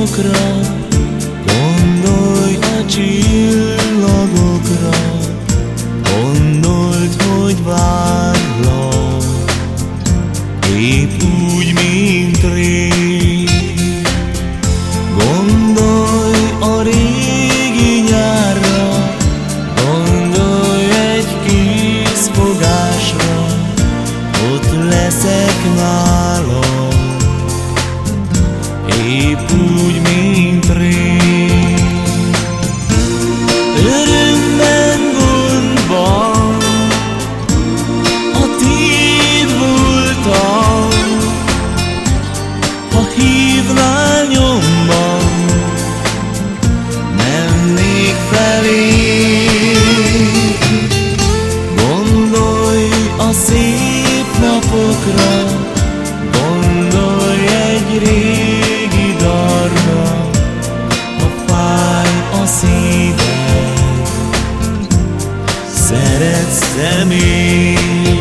lograr, cuando allí lo lograr. szép napokra Gondolj egy régi darra Ha fáj a szíved Szeretsz-e még?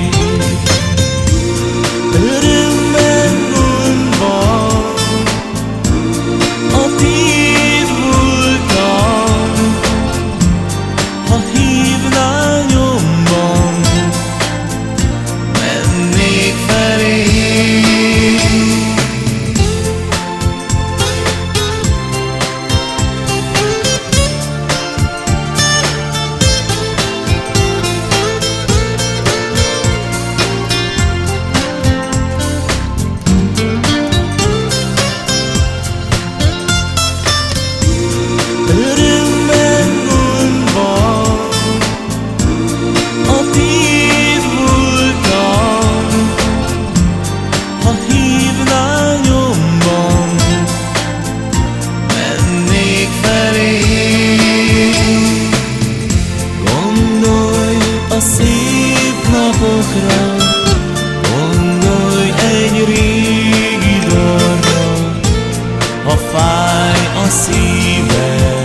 napokra Gondolj egy régi dalra Ha fáj a szíve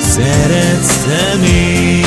Szeretsz-e még